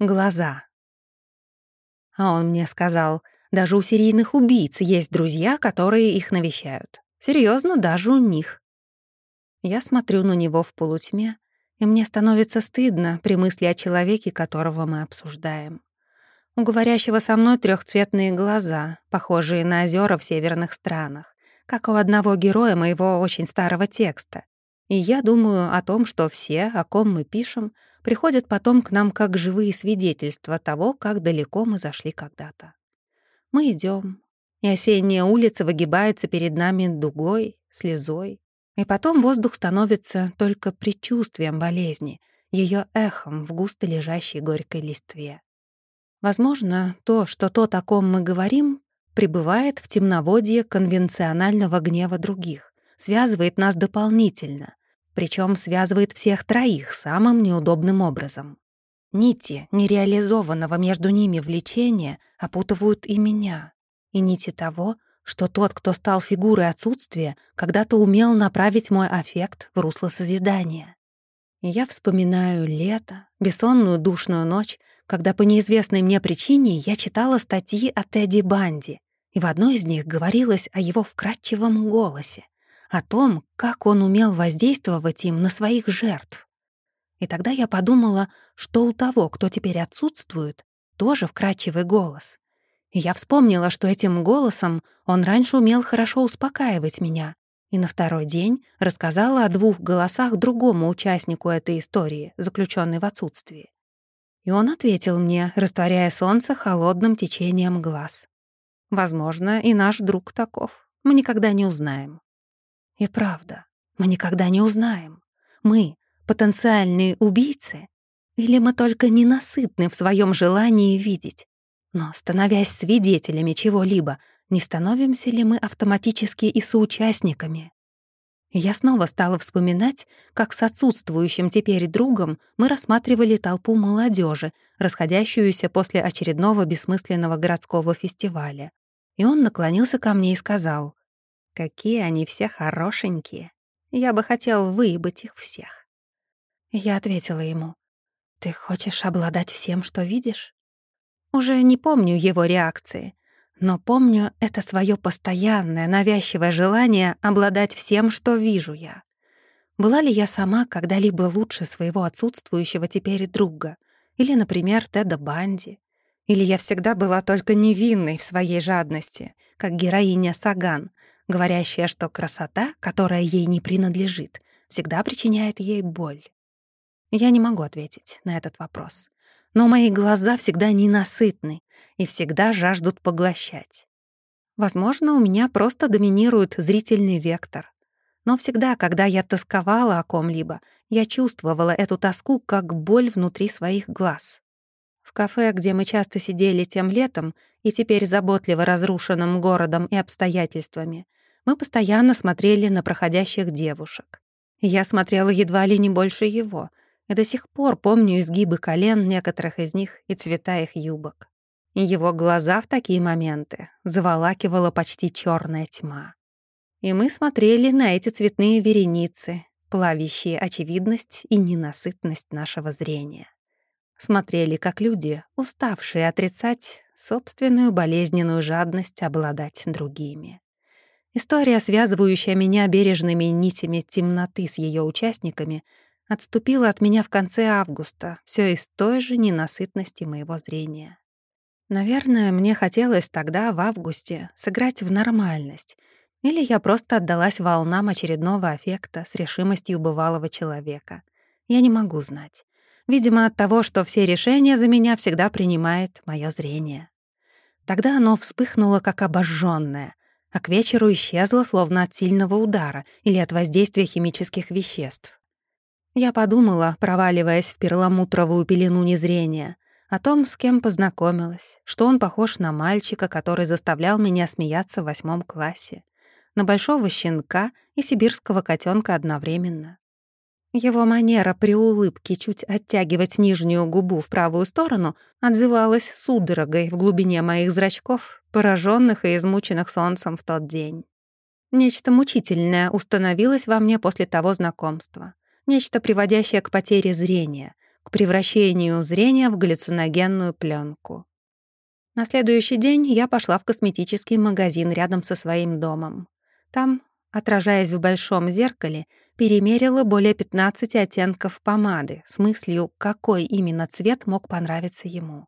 Глаза. А он мне сказал, даже у серийных убийц есть друзья, которые их навещают. Серьезно, даже у них. Я смотрю на него в полутьме, и мне становится стыдно при мысли о человеке, которого мы обсуждаем. У говорящего со мной трехцветные глаза, похожие на озера в северных странах, как у одного героя моего очень старого текста. И я думаю о том, что все, о ком мы пишем, приходят потом к нам как живые свидетельства того, как далеко мы зашли когда-то. Мы идем, и осенняя улица выгибается перед нами дугой, слезой, и потом воздух становится только предчувствием болезни, ее эхом в густо лежащей горькой листве. Возможно, то, что то, о ком мы говорим, пребывает в темноводье конвенционального гнева других, связывает нас дополнительно, причем связывает всех троих самым неудобным образом. Нити нереализованного между ними влечения опутывают и меня, и нити того, что тот, кто стал фигурой отсутствия, когда-то умел направить мой аффект в русло созидания. И я вспоминаю лето, бессонную душную ночь, когда по неизвестной мне причине я читала статьи о Тедди Банди, и в одной из них говорилось о его вкрадчивом голосе, о том, как он умел воздействовать им на своих жертв. И тогда я подумала, что у того, кто теперь отсутствует, тоже вкрадчивый голос. И я вспомнила, что этим голосом он раньше умел хорошо успокаивать меня, и на второй день рассказала о двух голосах другому участнику этой истории, заключенной в отсутствии. И он ответил мне, растворяя солнце холодным течением глаз. Возможно, и наш друг таков. Мы никогда не узнаем. И правда, мы никогда не узнаем. Мы — потенциальные убийцы? Или мы только ненасытны в своем желании видеть? Но, становясь свидетелями чего-либо, не становимся ли мы автоматически и соучастниками? Я снова стала вспоминать, как с отсутствующим теперь другом мы рассматривали толпу молодежи, расходящуюся после очередного бессмысленного городского фестиваля. И он наклонился ко мне и сказал, «Какие они все хорошенькие. Я бы хотел выебать их всех». Я ответила ему, «Ты хочешь обладать всем, что видишь?» Уже не помню его реакции, но помню это свое постоянное, навязчивое желание обладать всем, что вижу я. Была ли я сама когда-либо лучше своего отсутствующего теперь друга? Или, например, Теда Банди? Или я всегда была только невинной в своей жадности, как героиня Саган, говорящая, что красота, которая ей не принадлежит, всегда причиняет ей боль? Я не могу ответить на этот вопрос но мои глаза всегда ненасытны и всегда жаждут поглощать. Возможно, у меня просто доминирует зрительный вектор. Но всегда, когда я тосковала о ком-либо, я чувствовала эту тоску как боль внутри своих глаз. В кафе, где мы часто сидели тем летом и теперь заботливо разрушенным городом и обстоятельствами, мы постоянно смотрели на проходящих девушек. Я смотрела едва ли не больше его, и до сих пор помню изгибы колен некоторых из них и цвета их юбок. Его глаза в такие моменты заволакивала почти черная тьма. И мы смотрели на эти цветные вереницы, плавящие очевидность и ненасытность нашего зрения. Смотрели, как люди, уставшие отрицать собственную болезненную жадность обладать другими. История, связывающая меня бережными нитями темноты с ее участниками, отступила от меня в конце августа, все из той же ненасытности моего зрения. Наверное, мне хотелось тогда, в августе, сыграть в нормальность, или я просто отдалась волнам очередного аффекта с решимостью бывалого человека. Я не могу знать. Видимо, от того, что все решения за меня всегда принимает мое зрение. Тогда оно вспыхнуло как обожженное, а к вечеру исчезло словно от сильного удара или от воздействия химических веществ. Я подумала, проваливаясь в перламутровую пелену незрения, о том, с кем познакомилась, что он похож на мальчика, который заставлял меня смеяться в восьмом классе, на большого щенка и сибирского котенка одновременно. Его манера при улыбке чуть оттягивать нижнюю губу в правую сторону отзывалась судорогой в глубине моих зрачков, пораженных и измученных солнцем в тот день. Нечто мучительное установилось во мне после того знакомства нечто приводящее к потере зрения, к превращению зрения в галлюциногенную пленку. На следующий день я пошла в косметический магазин рядом со своим домом. Там, отражаясь в большом зеркале, перемерила более 15 оттенков помады с мыслью, какой именно цвет мог понравиться ему.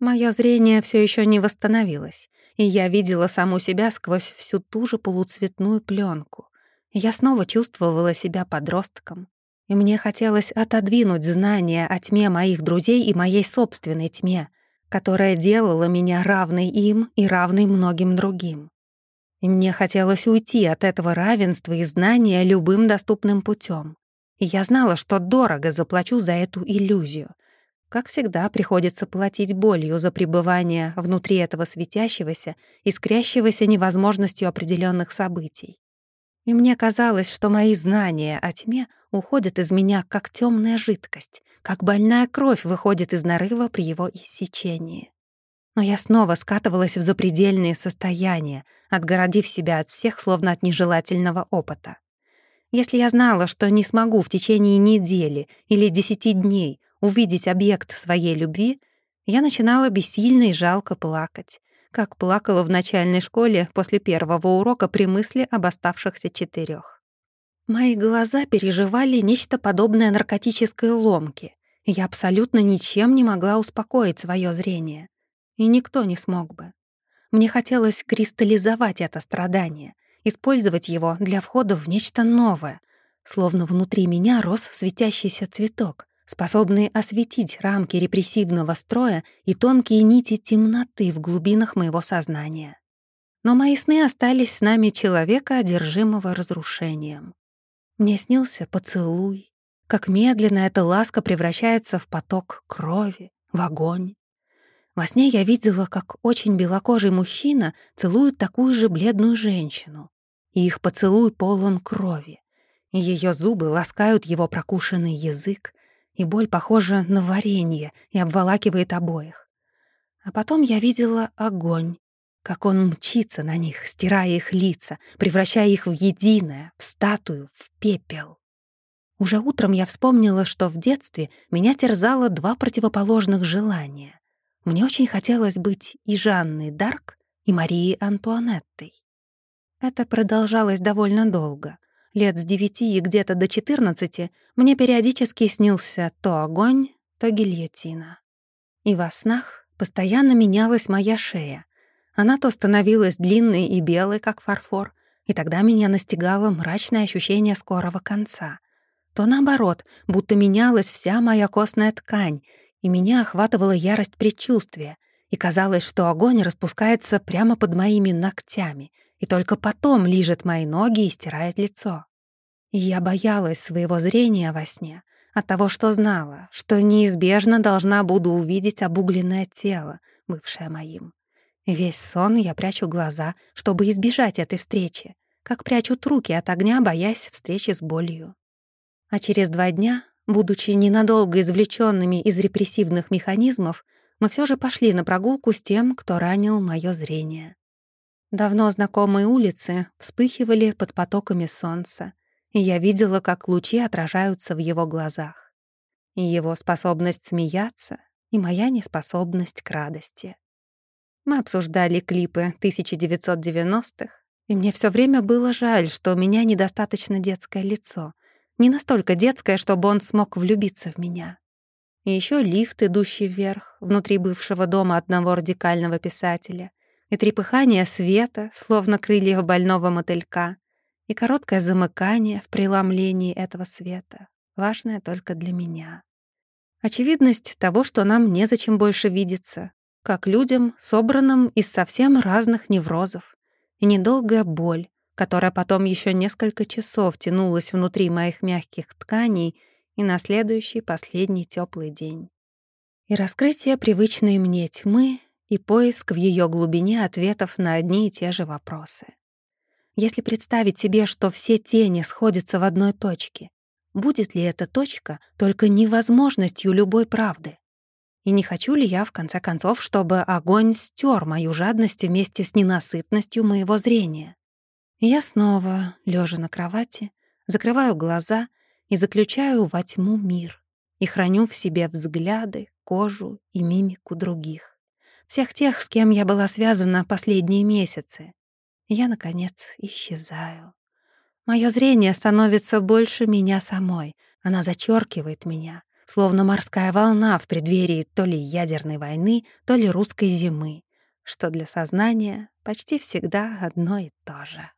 Моё зрение все еще не восстановилось, и я видела саму себя сквозь всю ту же полуцветную пленку. Я снова чувствовала себя подростком, и мне хотелось отодвинуть знания о тьме моих друзей и моей собственной тьме, которая делала меня равной им и равной многим другим. И мне хотелось уйти от этого равенства и знания любым доступным путем. Я знала, что дорого заплачу за эту иллюзию. Как всегда, приходится платить болью за пребывание внутри этого светящегося, искрящегося невозможностью определенных событий. И мне казалось, что мои знания о тьме уходят из меня как темная жидкость, как больная кровь выходит из нарыва при его иссечении. Но я снова скатывалась в запредельные состояния, отгородив себя от всех, словно от нежелательного опыта. Если я знала, что не смогу в течение недели или десяти дней увидеть объект своей любви, я начинала бессильно и жалко плакать, как плакала в начальной школе после первого урока при мысли об оставшихся четырех. Мои глаза переживали нечто подобное наркотической ломке, и я абсолютно ничем не могла успокоить свое зрение. И никто не смог бы. Мне хотелось кристаллизовать это страдание, использовать его для входа в нечто новое, словно внутри меня рос светящийся цветок, способные осветить рамки репрессивного строя и тонкие нити темноты в глубинах моего сознания. Но мои сны остались с нами человека, одержимого разрушением. Мне снился поцелуй, как медленно эта ласка превращается в поток крови, в огонь. Во сне я видела, как очень белокожий мужчина целует такую же бледную женщину, и их поцелуй полон крови, ее зубы ласкают его прокушенный язык, и боль похожа на варенье и обволакивает обоих. А потом я видела огонь, как он мчится на них, стирая их лица, превращая их в единое, в статую, в пепел. Уже утром я вспомнила, что в детстве меня терзало два противоположных желания. Мне очень хотелось быть и Жанной Дарк, и Марией Антуанеттой. Это продолжалось довольно долго. Лет с девяти и где-то до четырнадцати мне периодически снился то огонь, то гильотина. И во снах постоянно менялась моя шея. Она то становилась длинной и белой, как фарфор, и тогда меня настигало мрачное ощущение скорого конца. То наоборот, будто менялась вся моя костная ткань, и меня охватывала ярость предчувствия, и казалось, что огонь распускается прямо под моими ногтями, и только потом лижет мои ноги и стирает лицо. И я боялась своего зрения во сне, от того, что знала, что неизбежно должна буду увидеть обугленное тело, бывшее моим. Весь сон я прячу глаза, чтобы избежать этой встречи, как прячут руки от огня, боясь встречи с болью. А через два дня, будучи ненадолго извлеченными из репрессивных механизмов, мы все же пошли на прогулку с тем, кто ранил мое зрение. Давно знакомые улицы вспыхивали под потоками солнца, и я видела, как лучи отражаются в его глазах. И его способность смеяться, и моя неспособность к радости. Мы обсуждали клипы 1990-х, и мне все время было жаль, что у меня недостаточно детское лицо. Не настолько детское, чтобы он смог влюбиться в меня. И еще лифт, идущий вверх, внутри бывшего дома одного радикального писателя — и трепыхание света, словно крыльев больного мотылька, и короткое замыкание в преломлении этого света, важное только для меня. Очевидность того, что нам незачем больше видеться, как людям, собранным из совсем разных неврозов, и недолгая боль, которая потом еще несколько часов тянулась внутри моих мягких тканей и на следующий последний теплый день. И раскрытие привычной мне тьмы и поиск в ее глубине ответов на одни и те же вопросы. Если представить себе, что все тени сходятся в одной точке, будет ли эта точка только невозможностью любой правды? И не хочу ли я, в конце концов, чтобы огонь стер мою жадность вместе с ненасытностью моего зрения? Я снова, лежа на кровати, закрываю глаза и заключаю во тьму мир. и храню в себе взгляды, кожу и мимику других. Всех тех, с кем я была связана последние месяцы. Я, наконец, исчезаю. Мое зрение становится больше меня самой. Она зачеркивает меня, словно морская волна в преддверии то ли ядерной войны, то ли русской зимы, что для сознания почти всегда одно и то же.